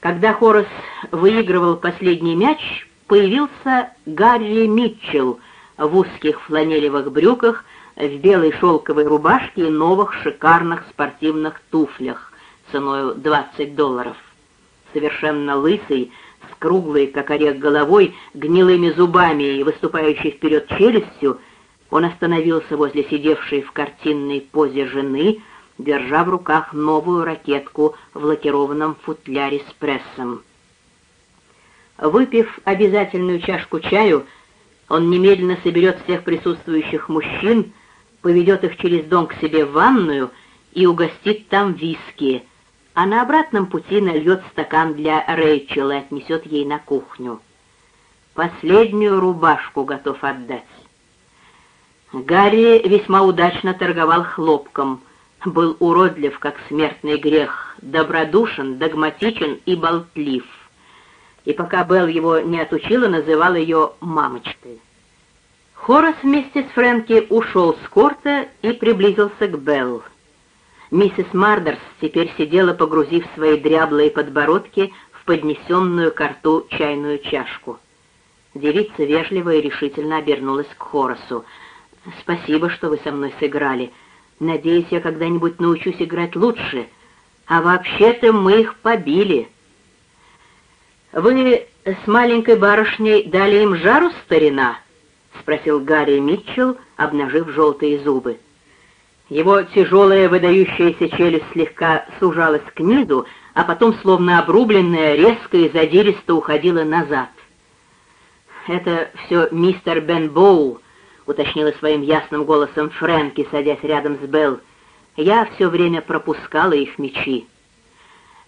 Когда Хорас выигрывал последний мяч, появился Гарри Митчелл в узких фланелевых брюках, в белой шелковой рубашке и новых шикарных спортивных туфлях ценой 20 долларов. Совершенно лысый, с круглой, как орех, головой, гнилыми зубами и выступающей вперед челюстью, он остановился возле сидевшей в картинной позе жены, держа в руках новую ракетку в лакированном футляре с прессом. Выпив обязательную чашку чаю, он немедленно соберет всех присутствующих мужчин, поведет их через дом к себе в ванную и угостит там виски, а на обратном пути нальет стакан для Рэйчел и отнесет ей на кухню. Последнюю рубашку готов отдать. Гарри весьма удачно торговал хлопком, был уродлив, как смертный грех, добродушен, догматичен и болтлив. И пока Белл его не отучила, называл ее «мамочкой». Хорас вместе с Фрэнки ушел с корта и приблизился к Белл. Миссис Мардерс теперь сидела, погрузив свои дряблые подбородки в поднесенную к рту чайную чашку. Девица вежливо и решительно обернулась к Хорасу — «Спасибо, что вы со мной сыграли. Надеюсь, я когда-нибудь научусь играть лучше. А вообще-то мы их побили». «Вы с маленькой барышней дали им жару, старина?» — спросил Гарри Митчелл, обнажив желтые зубы. Его тяжелая выдающаяся челюсть слегка сужалась к низу, а потом, словно обрубленная, резко и задиристо уходила назад. «Это все мистер Бен Боул», уточнила своим ясным голосом Фрэнки, садясь рядом с Белл. Я все время пропускала их мечи.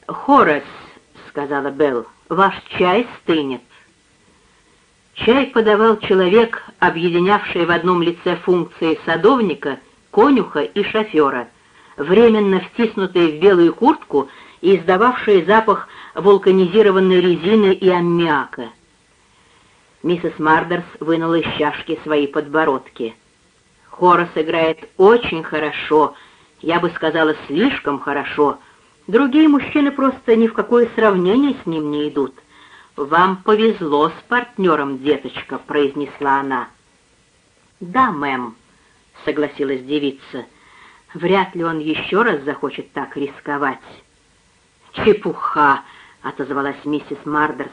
«Хорас», — сказала Белл, — «ваш чай стынет». Чай подавал человек, объединявший в одном лице функции садовника, конюха и шофера, временно втиснутый в белую куртку и издававший запах вулканизированной резины и аммиака. Миссис Мардерс вынула из чашки свои подбородки. «Хорос играет очень хорошо, я бы сказала, слишком хорошо. Другие мужчины просто ни в какое сравнение с ним не идут. Вам повезло с партнером, деточка», — произнесла она. «Да, мэм», — согласилась девица. «Вряд ли он еще раз захочет так рисковать». «Чепуха!» — отозвалась миссис Мардерс.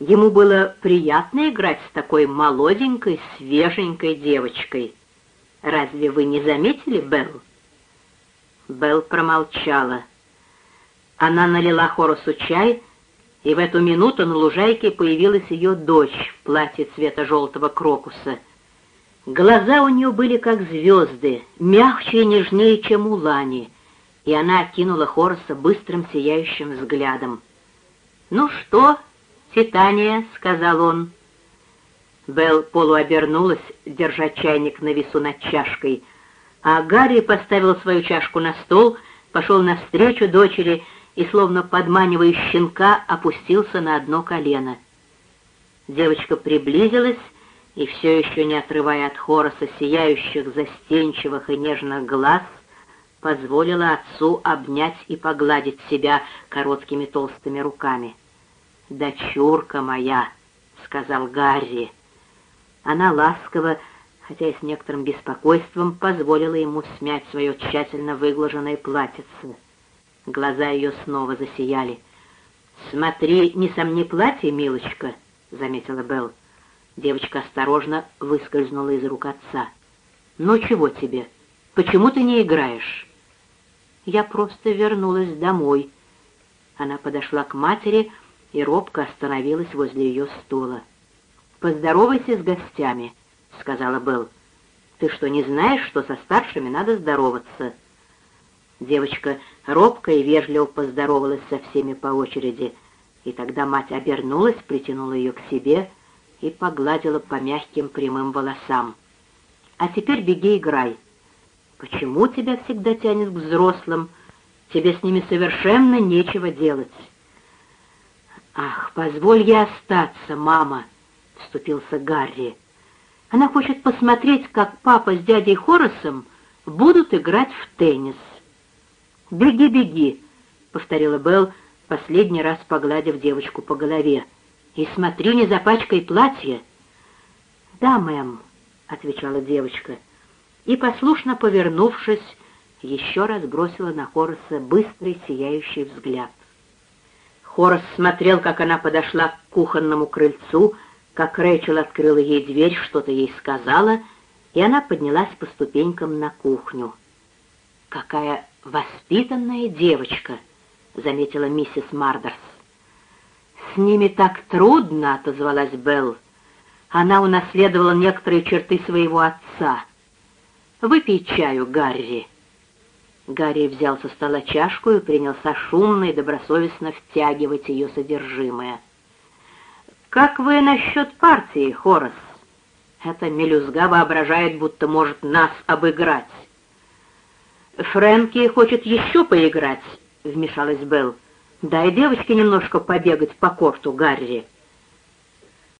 Ему было приятно играть с такой молоденькой, свеженькой девочкой. Разве вы не заметили, Белл? Белл промолчала. Она налила Хоросу чай, и в эту минуту на лужайке появилась ее дочь в платье цвета желтого крокуса. Глаза у нее были как звезды, мягче и нежнее, чем у Лани, и она окинула Хороса быстрым сияющим взглядом. «Ну что?» «Титания», — сказал он. Белл полуобернулась, держа чайник на весу над чашкой, а Гарри поставил свою чашку на стол, пошел навстречу дочери и, словно подманивая щенка, опустился на одно колено. Девочка приблизилась и, все еще не отрывая от Хороса сияющих, застенчивых и нежных глаз, позволила отцу обнять и погладить себя короткими толстыми руками. «Дочурка моя», — сказал Гарри. Она ласково, хотя и с некоторым беспокойством, позволила ему смять свое тщательно выглаженное платьице. Глаза ее снова засияли. «Смотри, не сомни платье, милочка», — заметила Белл. Девочка осторожно выскользнула из рук отца. «Ну чего тебе? Почему ты не играешь?» «Я просто вернулась домой». Она подошла к матери, — и робко остановилась возле ее стула. «Поздоровайся с гостями», — сказала Белл. «Ты что, не знаешь, что со старшими надо здороваться?» Девочка робко и вежливо поздоровалась со всеми по очереди, и тогда мать обернулась, притянула ее к себе и погладила по мягким прямым волосам. «А теперь беги играй. Почему тебя всегда тянет к взрослым? Тебе с ними совершенно нечего делать». «Ах, позволь я остаться, мама!» — вступился Гарри. «Она хочет посмотреть, как папа с дядей Хоросом будут играть в теннис». «Беги, беги!» — повторила Белл, последний раз погладив девочку по голове. «И смотри, не запачкай платье!» «Да, мэм», — отвечала девочка, и, послушно повернувшись, еще раз бросила на Хораса быстрый сияющий взгляд. Хорас смотрел, как она подошла к кухонному крыльцу, как Рэйчел открыла ей дверь, что-то ей сказала, и она поднялась по ступенькам на кухню. «Какая воспитанная девочка!» — заметила миссис Мардерс. «С ними так трудно», — отозвалась Белл. «Она унаследовала некоторые черты своего отца. Выпей чаю, Гарри». Гарри взял со стола чашку и принялся шумно и добросовестно втягивать ее содержимое. «Как вы насчет партии, Хорас? Эта мелюзга воображает, будто может нас обыграть». «Фрэнки хочет еще поиграть», — вмешалась Белл. «Дай девочке немножко побегать по корту, Гарри».